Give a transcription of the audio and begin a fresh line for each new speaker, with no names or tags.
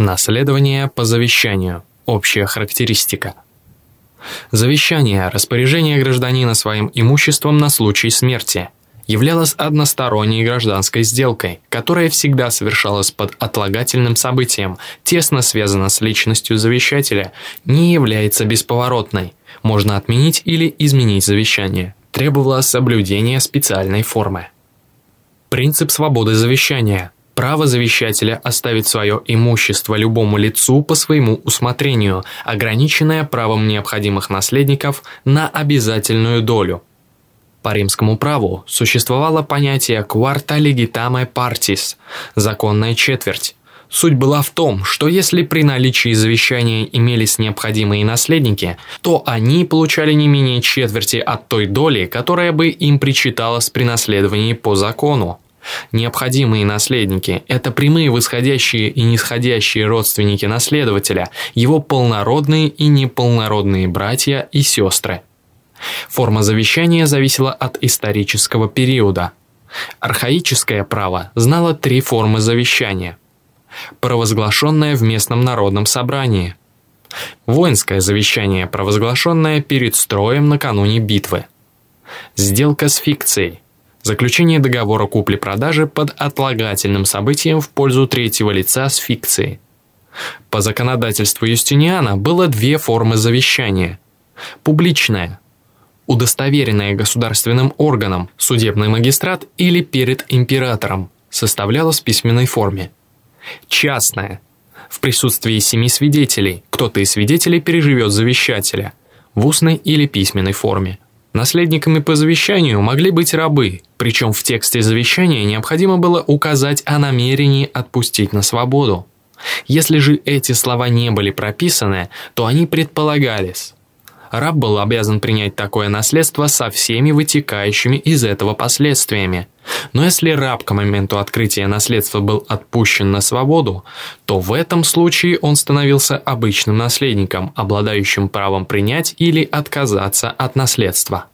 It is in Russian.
Наследование по завещанию. Общая характеристика. Завещание – распоряжение гражданина своим имуществом на случай смерти – являлось односторонней гражданской сделкой, которая всегда совершалась под отлагательным событием, тесно связана с личностью завещателя, не является бесповоротной, можно отменить или изменить завещание, требовало соблюдения специальной формы. Принцип свободы завещания – право завещателя оставить свое имущество любому лицу по своему усмотрению, ограниченное правом необходимых наследников на обязательную долю – по римскому праву существовало понятие «quarta legitime partis» – законная четверть. Суть была в том, что если при наличии завещания имелись необходимые наследники, то они получали не менее четверти от той доли, которая бы им причиталась при наследовании по закону. Необходимые наследники – это прямые восходящие и нисходящие родственники наследователя, его полнородные и неполнородные братья и сестры. Форма завещания зависела от исторического периода. Архаическое право знало три формы завещания. Провозглашенное в местном народном собрании. Воинское завещание, провозглашенное перед строем накануне битвы. Сделка с фикцией. Заключение договора купли-продажи под отлагательным событием в пользу третьего лица с фикцией. По законодательству Юстиниана было две формы завещания. Публичное – удостоверенное государственным органом, судебный магистрат или перед императором, составлялось в письменной форме. Частное. В присутствии семи свидетелей, кто-то из свидетелей переживет завещателя, в устной или письменной форме. Наследниками по завещанию могли быть рабы, причем в тексте завещания необходимо было указать о намерении отпустить на свободу. Если же эти слова не были прописаны, то они предполагались раб был обязан принять такое наследство со всеми вытекающими из этого последствиями. Но если раб к моменту открытия наследства был отпущен на свободу, то в этом случае он становился обычным наследником, обладающим правом принять или отказаться от наследства.